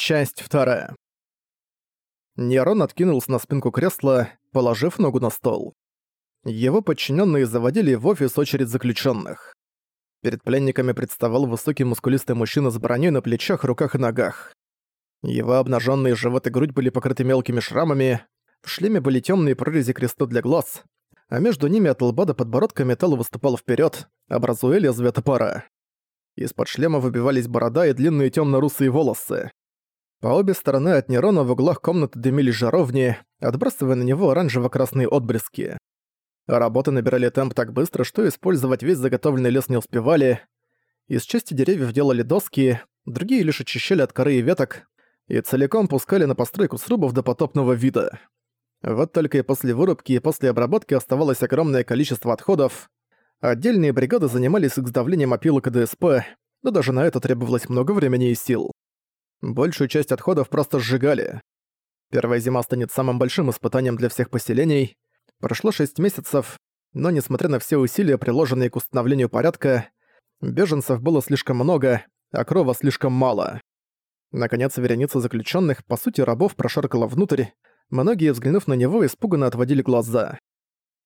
Часть вторая. Нерон откинулся на спинку кресла, положив ногу на стол. Его подчиненные заводили в офис очередь заключенных. Перед пленниками представал высокий мускулистый мужчина с броней на плечах, руках и ногах. Его обнаженные живот и грудь были покрыты мелкими шрамами, в шлеме были темные прорези креста для глаз, а между ними от лба до подбородка металл выступал вперед, образуя лезвие топора. Из-под шлема выбивались борода и длинные темно-русые волосы. По обе стороны от Нерона в углах комнаты дымились жаровни, отбрасывая на него оранжево-красные отблески. Работы набирали темп так быстро, что использовать весь заготовленный лес не успевали. Из части деревьев делали доски, другие лишь очищали от коры и веток и целиком пускали на постройку срубов до потопного вида. Вот только и после вырубки, и после обработки оставалось огромное количество отходов. Отдельные бригады занимались изготовлением опилок и ДСП, но даже на это требовалось много времени и сил. Большую часть отходов просто сжигали. Первая зима станет самым большим испытанием для всех поселений. Прошло шесть месяцев, но несмотря на все усилия, приложенные к установлению порядка, беженцев было слишком много, а крова слишком мало. Наконец, вереница заключенных, по сути рабов, прошаркала внутрь, многие, взглянув на него, испуганно отводили глаза.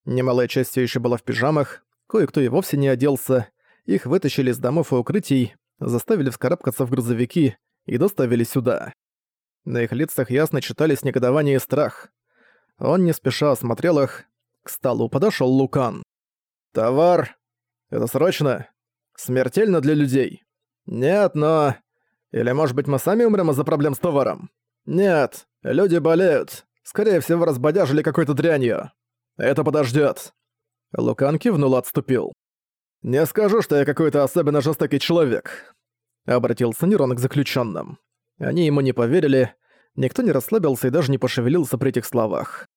Немалая часть все еще была в пижамах, кое-кто и вовсе не оделся, их вытащили из домов и укрытий, заставили вскарабкаться в грузовики, и доставили сюда. На их лицах ясно читались негодование и страх. Он не спеша осмотрел их. К столу подошёл Лукан. «Товар! Это срочно? Смертельно для людей? Нет, но... Или, может быть, мы сами умрем из-за проблем с товаром? Нет, люди болеют. Скорее всего, разбодяжили какой-то дрянью. Это подождёт». Лукан кивнул отступил. «Не скажу, что я какой-то особенно жестокий человек. Обратился Нерон к заключенным. Они ему не поверили, никто не расслабился и даже не пошевелился при этих словах.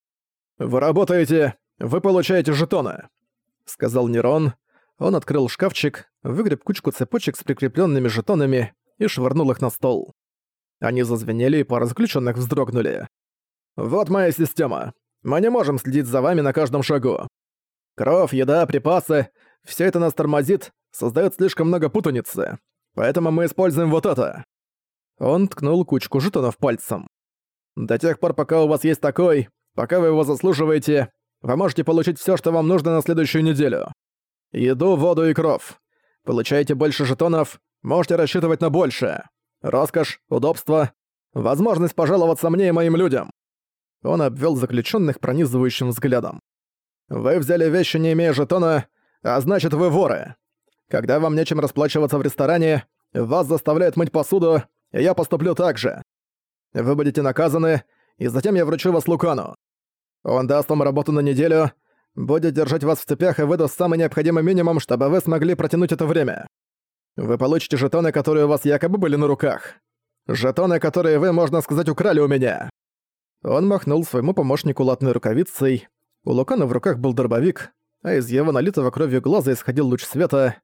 «Вы работаете, вы получаете жетоны», — сказал Нерон. Он открыл шкафчик, выгреб кучку цепочек с прикрепленными жетонами и швырнул их на стол. Они зазвенели, и пара заключенных вздрогнули. «Вот моя система. Мы не можем следить за вами на каждом шагу. Кровь, еда, припасы — все это нас тормозит, создает слишком много путаницы. Поэтому мы используем вот это». Он ткнул кучку жетонов пальцем. «До тех пор, пока у вас есть такой, пока вы его заслуживаете, вы можете получить все, что вам нужно на следующую неделю. Еду, воду и кровь. Получаете больше жетонов, можете рассчитывать на большее. Роскошь, удобство, возможность пожаловаться мне и моим людям». Он обвел заключенных пронизывающим взглядом. «Вы взяли вещи, не имея жетона, а значит, вы воры. Когда вам нечем расплачиваться в ресторане, вас заставляют мыть посуду, и я поступлю так же. Вы будете наказаны, и затем я вручу вас Лукану. Он даст вам работу на неделю, будет держать вас в цепях и выдаст самый необходимый минимум, чтобы вы смогли протянуть это время. Вы получите жетоны, которые у вас якобы были на руках. Жетоны, которые вы, можно сказать, украли у меня». Он махнул своему помощнику латной рукавицей. У Лукана в руках был дробовик, а из его налитого кровью глаза исходил луч света.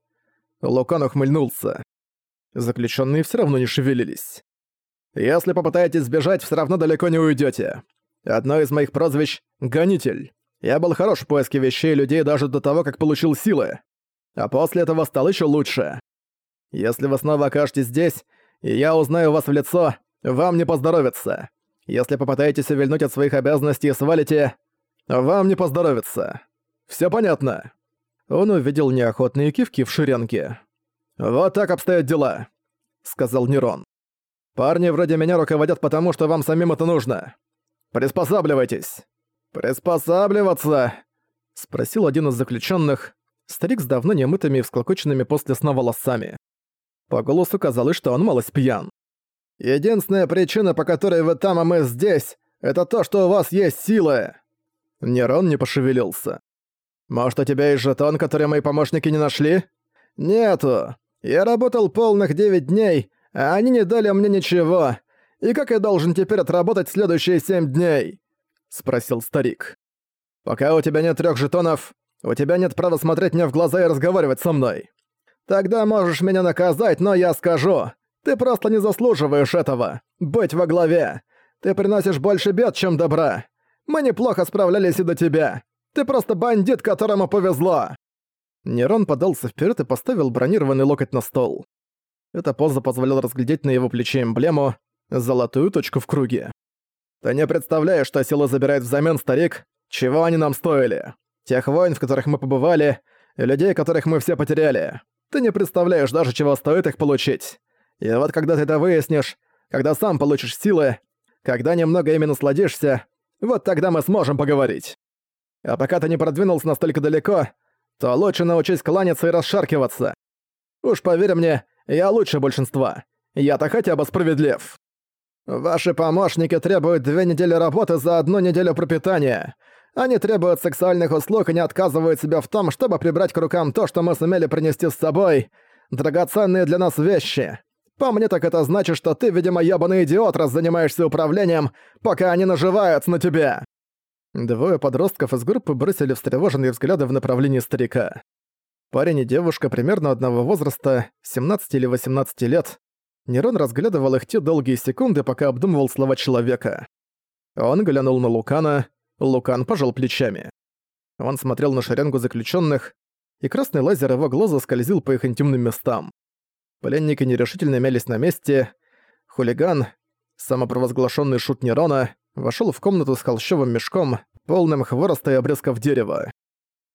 Лукан ухмыльнулся. Заключенные все равно не шевелились. «Если попытаетесь сбежать, все равно далеко не уйдете. Одно из моих прозвищ — Гонитель. Я был хорош в поиске вещей и людей даже до того, как получил силы. А после этого стал еще лучше. Если вы снова окажетесь здесь, и я узнаю вас в лицо, вам не поздоровится. Если попытаетесь увильнуть от своих обязанностей и свалите, вам не поздоровится. Все понятно?» Он увидел неохотные кивки в ширенке. «Вот так обстоят дела», — сказал Нерон. «Парни вроде меня руководят потому, что вам самим это нужно. Приспосабливайтесь». «Приспосабливаться?» — спросил один из заключенных, старик с давно немытыми и всклокоченными после сна волосами. По голосу казалось, что он малость пьян. «Единственная причина, по которой вы там, а мы здесь, это то, что у вас есть силы!» Нерон не пошевелился. Может, у тебя есть жетон, который мои помощники не нашли? Нету. Я работал полных 9 дней, а они не дали мне ничего. И как я должен теперь отработать следующие 7 дней? Спросил старик. Пока у тебя нет трех жетонов, у тебя нет права смотреть мне в глаза и разговаривать со мной. Тогда можешь меня наказать, но я скажу. Ты просто не заслуживаешь этого. Быть во главе. Ты приносишь больше бед, чем добра. Мы неплохо справлялись и до тебя. Ты просто бандит, которому повезло!» Нерон подался вперед и поставил бронированный локоть на стол. Эта поза позволяла разглядеть на его плече эмблему, золотую точку в круге. «Ты не представляешь, что сила забирает взамен, старик? Чего они нам стоили? Тех войн, в которых мы побывали, и людей, которых мы все потеряли. Ты не представляешь даже, чего стоит их получить. И вот когда ты это выяснишь, когда сам получишь силы, когда немного ими насладишься, вот тогда мы сможем поговорить. А пока ты не продвинулся настолько далеко, то лучше научись кланяться и расшаркиваться. Уж поверь мне, я лучше большинства. Я-то хотя бы справедлив. Ваши помощники требуют две недели работы за одну неделю пропитания. Они требуют сексуальных услуг и не отказывают себя в том, чтобы прибрать к рукам то, что мы сумели принести с собой. Драгоценные для нас вещи. По мне так это значит, что ты, видимо, ёбаный идиот, раз занимаешься управлением, пока они наживаются на тебя!» Двое подростков из группы бросили встревоженные взгляды в направлении старика. Парень и девушка примерно одного возраста, 17 или 18 лет. Нерон разглядывал их те долгие секунды, пока обдумывал слова человека. Он глянул на Лукана, Лукан пожал плечами. Он смотрел на шеренгу заключенных, и красный лазер его глаза скользил по их интимным местам. Пленники нерешительно мялись на месте. Хулиган, самопровозглашенный шут Нерона, вошел в комнату с холщовым мешком, полным хвороста и обрезков дерева.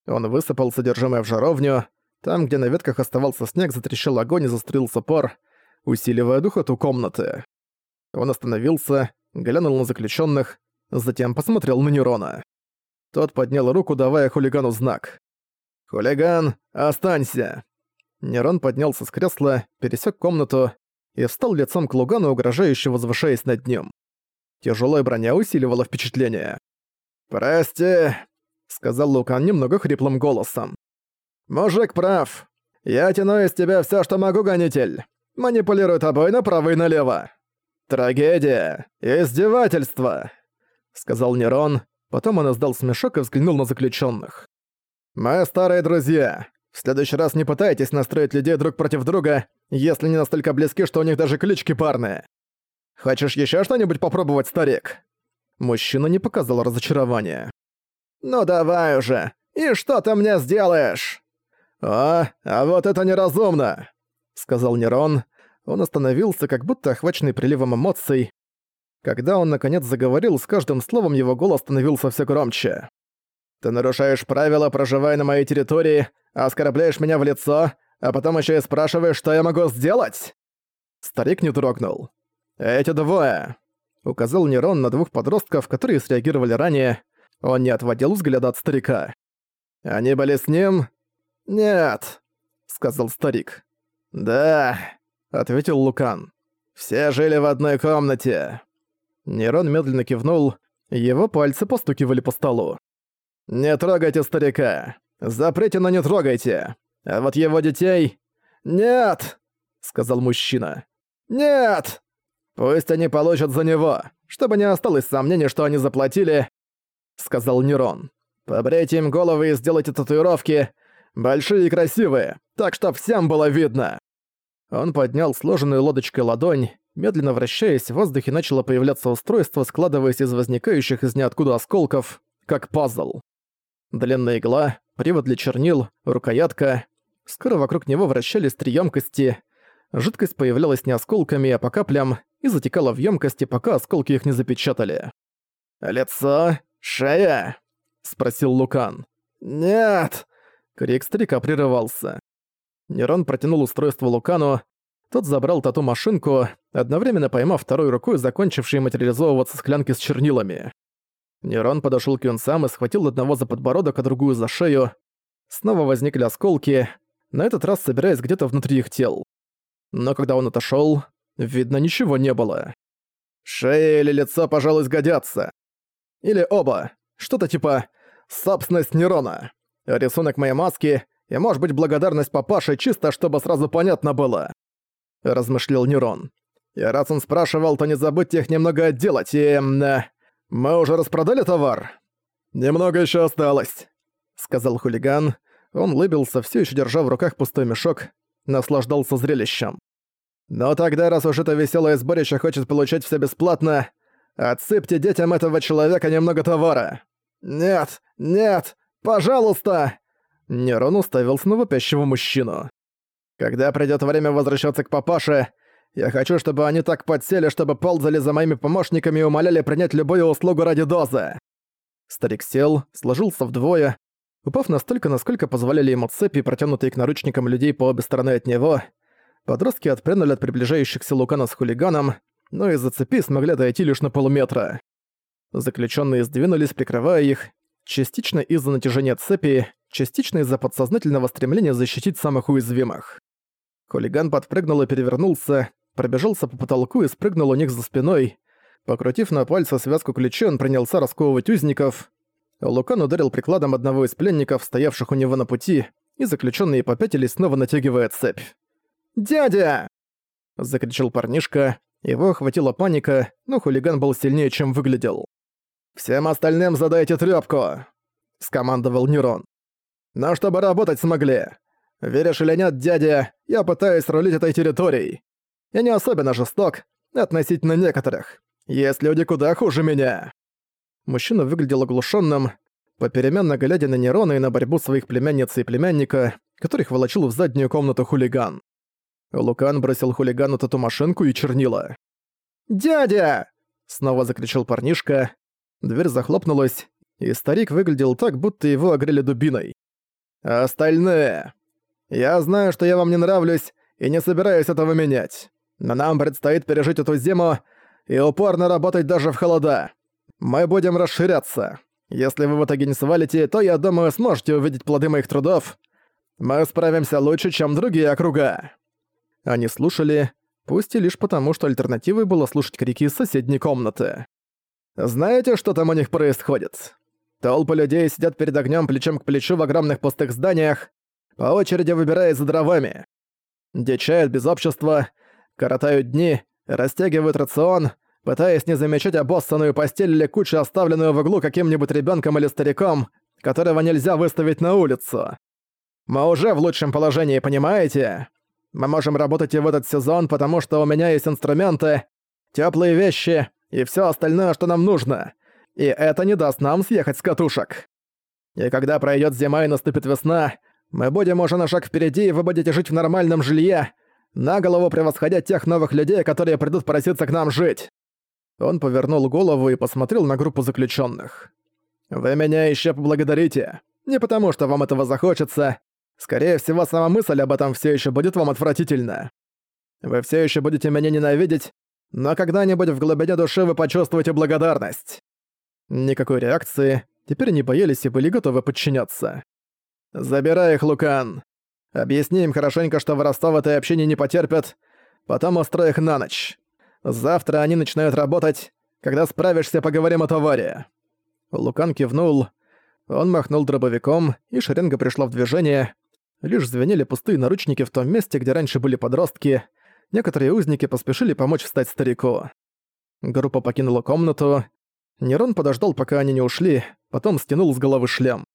Он высыпал содержимое в жаровню. Там, где на ветках оставался снег, затрещал огонь и застроился пар, усиливая духоту комнаты. Он остановился, глянул на заключенных, затем посмотрел на Нерона. Тот поднял руку, давая хулигану знак. «Хулиган, останься!» Нерон поднялся с кресла, пересек комнату и встал лицом к Лугану, угрожающе возвышаясь над ним. Тяжелая броня усиливала впечатление. «Прости», — сказал Лукан немного хриплым голосом. «Мужик прав. Я тяну из тебя все, что могу, гонитель. Манипулирую тобой направо и налево. Трагедия. Издевательство», — сказал Нерон. Потом он издал смешок и взглянул на заключенных. «Мы старые друзья. В следующий раз не пытайтесь настроить людей друг против друга, если не настолько близки, что у них даже клички парные. Хочешь еще что-нибудь попробовать, старик?» Мужчина не показал разочарования. «Ну давай уже! И что ты мне сделаешь?» «А, а вот это неразумно!» — сказал Нерон. Он остановился, как будто охваченный приливом эмоций. Когда он наконец заговорил, с каждым словом его голос становился все громче. «Ты нарушаешь правила, проживая на моей территории, оскорбляешь меня в лицо, а потом еще и спрашиваешь, что я могу сделать?» Старик не дрогнул. «Эти двое!» Указал Нерон на двух подростков, которые среагировали ранее. Он не отводил взгляда от старика. «Они были с ним?» «Нет», — сказал старик. «Да», — ответил Лукан. «Все жили в одной комнате». Нерон медленно кивнул, его пальцы постукивали по столу. «Не трогайте старика. Запретено не трогайте. А вот его детей... Нет!» — сказал мужчина. «Нет! Пусть они получат за него, чтобы не осталось сомнений, что они заплатили», — сказал Нерон. «Побрейте им головы и сделайте татуировки, большие и красивые, так что всем было видно». Он поднял сложенную лодочкой ладонь, медленно вращаясь, в воздухе начало появляться устройство, складываясь из возникающих из ниоткуда осколков, как пазл. Длинная игла, привод для чернил, рукоятка. Скоро вокруг него вращались три емкости. Жидкость появлялась не осколками, а по каплям, и затекала в емкости, пока осколки их не запечатали. «Лицо? Шея?» — спросил Лукан. «Нет!» — крик старика прерывался. Нерон протянул устройство Лукану, тот забрал тату-машинку, одновременно поймав второй рукой закончившие материализовываться склянки с чернилами. Нерон подошёл к юнцам и схватил одного за подбородок, а другую за шею. Снова возникли осколки, на этот раз собираясь где-то внутри их тел. Но когда он отошёл, видно, ничего не было. Шея или лицо, пожалуй, сгодятся. Или оба. Что-то типа «собственность Нерона». Рисунок моей маски и, может быть, благодарность папаше, чисто чтобы сразу понятно было. Размышлял Нерон. И раз он спрашивал, то не забудьте их немного отделать и... Э, «Мы уже распродали товар?» «Немного еще осталось», — сказал хулиган. Он лыбился, все еще держа в руках пустой мешок, наслаждался зрелищем. «Но тогда, раз уж это веселое сборище хочет получать все бесплатно, отсыпьте детям этого человека немного товара». «Нет, нет, пожалуйста!» Нерон уставился на вопящего мужчину. «Когда придёт время возвращаться к папаше, Я хочу, чтобы они так подсели, чтобы ползали за моими помощниками и умоляли принять любую услугу ради дозы». Старик сел, сложился вдвое, упав настолько, насколько позволяли ему цепи, протянутые к наручникам людей по обе стороны от него. Подростки отпрянули от приближающихся Лукана с хулиганом, но из-за цепи смогли дойти лишь на полуметра. Заключенные сдвинулись, прикрывая их, частично из-за натяжения цепи, частично из-за подсознательного стремления защитить самых уязвимых. Хулиган подпрыгнул и перевернулся, пробежался по потолку и спрыгнул у них за спиной. Покрутив на пальце связку ключей, он принялся расковывать узников. Лукан ударил прикладом одного из пленников, стоявших у него на пути, и заключенные попятились, снова натягивая цепь. «Дядя!» — закричал парнишка. Его охватила паника, но хулиган был сильнее, чем выглядел. «Всем остальным задайте трёпку!» — скомандовал Нерон. «Но чтобы работать смогли. Веришь или нет, дядя, я пытаюсь рулить этой территорией. Я не особенно жесток, относительно некоторых. Есть люди куда хуже меня». Мужчина выглядел оглушенным, попеременно глядя на Нерона и на борьбу своих племянницы и племянника, которых волочил в заднюю комнату хулиган. Лукан бросил хулигану тату-машинку и чернила. «Дядя!» — снова закричал парнишка. Дверь захлопнулась, и старик выглядел так, будто его огрели дубиной. «Остальные! Я знаю, что я вам не нравлюсь, и не собираюсь этого менять. Но нам предстоит пережить эту зиму и упорно работать даже в холода. Мы будем расширяться. Если вы в итоге не свалите, то, я думаю, сможете увидеть плоды моих трудов. Мы справимся лучше, чем другие округа». Они слушали, пусть и лишь потому, что альтернативой было слушать крики из соседней комнаты. «Знаете, что там у них происходит? Толпы людей сидят перед огнем плечом к плечу в огромных пустых зданиях, по очереди выбирая за дровами. Дичают без общества, коротают дни, растягивают рацион, пытаясь не замечать обоссанную постель или кучу, оставленную в углу каким-нибудь ребенком или стариком, которого нельзя выставить на улицу. Мы уже в лучшем положении, понимаете? Мы можем работать и в этот сезон, потому что у меня есть инструменты, теплые вещи и все остальное, что нам нужно. И это не даст нам съехать с катушек. И когда пройдет зима и наступит весна, мы будем уже на шаг впереди и вы будете жить в нормальном жилье, на голову превосходя тех новых людей, которые придут проситься к нам жить». Он повернул голову и посмотрел на группу заключенных. «Вы меня еще поблагодарите. Не потому, что вам этого захочется. Скорее всего, сама мысль об этом все еще будет вам отвратительна. Вы все еще будете меня ненавидеть, но когда-нибудь в глубине души вы почувствуете благодарность». Никакой реакции, теперь они боялись и были готовы подчиняться. «Забирай их, Лукан. Объясни им хорошенько, что воровства в этой общине не потерпят, потом устрой их на ночь. Завтра они начинают работать. Когда справишься, поговорим о товаре». Лукан кивнул. Он махнул дробовиком, и шеренга пришла в движение. Лишь звенели пустые наручники в том месте, где раньше были подростки. Некоторые узники поспешили помочь встать старику. Группа покинула комнату. Нерон подождал, пока они не ушли, потом стянул с головы шлем.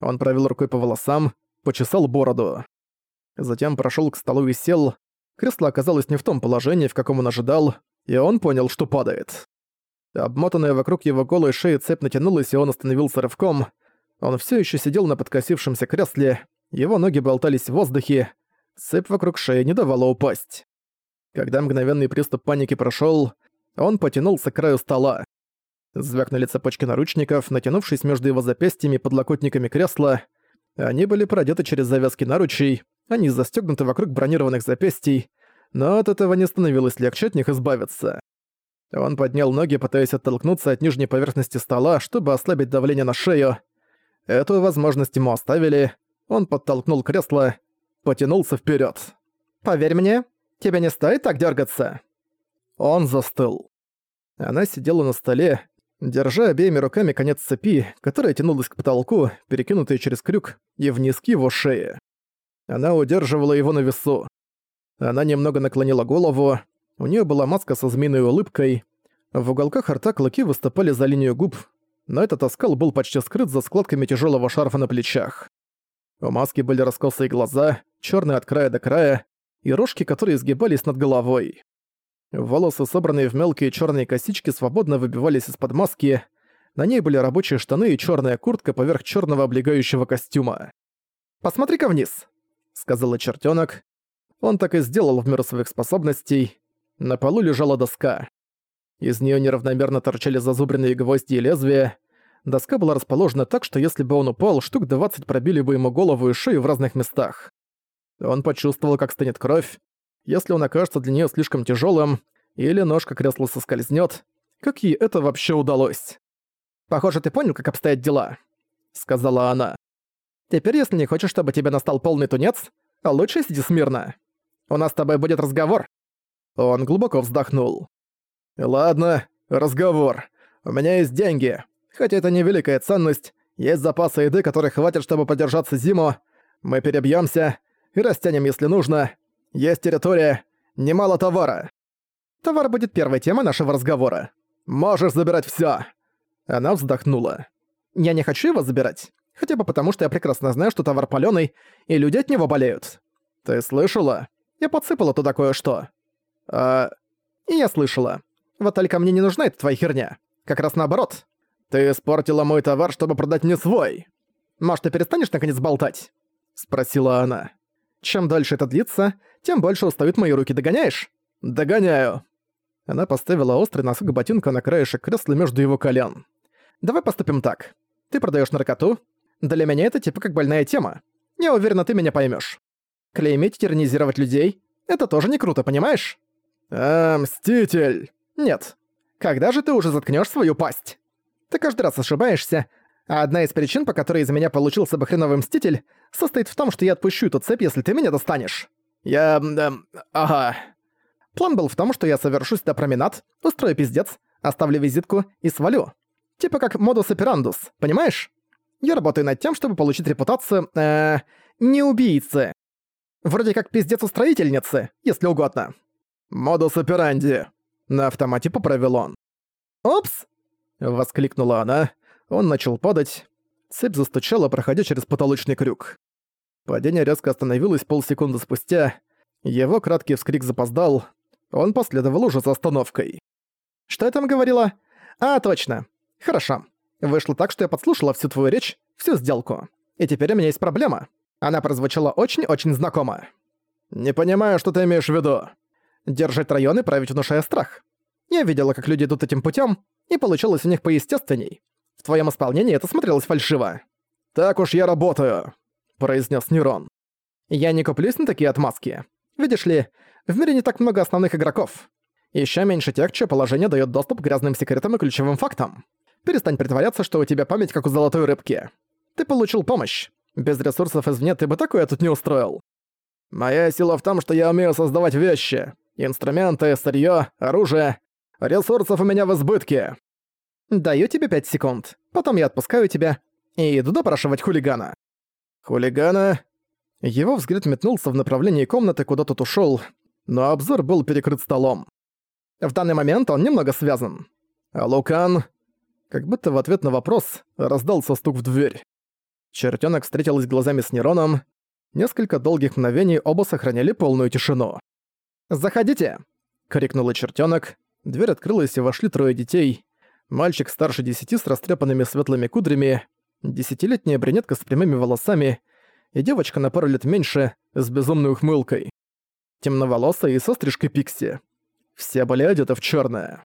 Он провел рукой по волосам, почесал бороду. Затем прошел к столу и сел. Кресло оказалось не в том положении, в каком он ожидал, и он понял, что падает. Обмотанная вокруг его голой шеи цепь натянулась, и он остановился рывком. Он все еще сидел на подкосившемся кресле, его ноги болтались в воздухе, цепь вокруг шеи не давала упасть. Когда мгновенный приступ паники прошел, он потянулся к краю стола. Звякнули цепочки наручников, натянувшись между его запястьями подлокотниками кресла. Они были продеты через завязки наручей, они застегнуты вокруг бронированных запястий, но от этого не становилось легче от них избавиться. Он поднял ноги, пытаясь оттолкнуться от нижней поверхности стола, чтобы ослабить давление на шею. Эту возможность ему оставили. Он подтолкнул кресло, потянулся вперед. «Поверь мне, тебе не стоит так дергаться. Он застыл. Она сидела на столе, держа обеими руками конец цепи, которая тянулась к потолку, перекинутая через крюк, и вниз к его шее. Она удерживала его на весу. Она немного наклонила голову, у нее была маска со змеиной улыбкой, в уголках рта клыки выступали за линию губ, но этот оскал был почти скрыт за складками тяжелого шарфа на плечах. У маски были раскосые глаза, черные от края до края, и рожки, которые изгибались над головой. Волосы, собранные в мелкие черные косички, свободно выбивались из-под маски. На ней были рабочие штаны и черная куртка поверх черного облегающего костюма. «Посмотри-ка вниз», — сказала чертенок. Он так и сделал в меру своих способностей. На полу лежала доска. Из нее неравномерно торчали зазубренные гвозди и лезвия. Доска была расположена так, что если бы он упал, штук 20 пробили бы ему голову и шею в разных местах. Он почувствовал, как станет кровь. Если он окажется для нее слишком тяжелым, или ножка кресла соскользнет, как ей это вообще удалось? «Похоже, ты понял, как обстоят дела», — сказала она. «Теперь, если не хочешь, чтобы тебе настал полный тунец, лучше сиди смирно. У нас с тобой будет разговор». Он глубоко вздохнул. «Ладно, разговор. У меня есть деньги. Хотя это не великая ценность, есть запасы еды, которых хватит, чтобы подержаться зиму. Мы перебьемся и растянем, если нужно. Есть территория, немало товара. Товар будет первой темой нашего разговора. Можешь забирать всё. Она вздохнула. Я не хочу его забирать. Хотя бы потому, что я прекрасно знаю, что товар палёный, и люди от него болеют. Ты слышала? Я подсыпала туда кое-что. А... И я слышала. Вот только мне не нужна эта твоя херня. Как раз наоборот. Ты испортила мой товар, чтобы продать мне свой. Может, ты перестанешь наконец болтать? Спросила она. Чем дольше это длится, тем больше устают мои руки, догоняешь? Догоняю. Она поставила острый носок ботинка на краешек кресла между его колен. Давай поступим так. Ты продаешь наркоту. Для меня это типа как больная тема. Я уверена, ты меня поймешь. Клеймить и тиранизировать людей — это тоже не круто, понимаешь? А, мститель. Нет. Когда же ты уже заткнешь свою пасть? Ты каждый раз ошибаешься, а одна из причин, по которой из меня получился бы хреновый мститель, состоит в том, что я отпущу эту цепь, если ты меня достанешь. Я... Э, ага. План был в том, что я совершу сюда променад, устрою пиздец, оставлю визитку и свалю. Типа как модус операндус, понимаешь? Я работаю над тем, чтобы получить репутацию, э, не убийцы. Вроде как пиздец устроительницы, если угодно. Модус операнди. На автомате поправил он. «Опс!» — воскликнула она. Он начал падать. Цепь застучала, проходя через потолочный крюк. Падение резко остановилось полсекунды спустя. Его краткий вскрик запоздал. Он последовал уже за остановкой. «Что я там говорила? А, точно. Хорошо. Вышло так, что я подслушала всю твою речь, всю сделку. И теперь у меня есть проблема. Она прозвучала очень-очень знакомо. «Не понимаю, что ты имеешь в виду», держать районы, править внушая страх. Я видела, как люди идут этим путем, и получилось у них поестественней. В твоем исполнении это смотрелось фальшиво. «Так уж я работаю», — произнес Нерон. «Я не куплюсь на такие отмазки. Видишь ли, в мире не так много основных игроков. Еще меньше тех, чье положение дает доступ к грязным секретам и ключевым фактам. Перестань притворяться, что у тебя память как у золотой рыбки. Ты получил помощь. Без ресурсов извне ты бы такое тут не устроил. Моя сила в том, что я умею создавать вещи. Инструменты, сырьё, оружие. Ресурсов у меня в избытке. Даю тебе пять секунд. Потом я отпускаю тебя и иду допрашивать хулигана. Хулигана? Его взгляд метнулся в направлении комнаты, куда тот ушёл, но обзор был перекрыт столом. В данный момент он немного связан. А Лукан... Как будто в ответ на вопрос раздался стук в дверь. Чертёнок встретилась глазами с Нероном. Несколько долгих мгновений оба сохраняли полную тишину. «Заходите!» — крикнула чертёнок. Дверь открылась, и вошли трое детей. Мальчик старше десяти с растрепанными светлыми кудрями, десятилетняя брюнетка с прямыми волосами и девочка на пару лет меньше, с безумной ухмылкой. Темноволосая и со стрижкой пикси. Все были одеты в чёрное.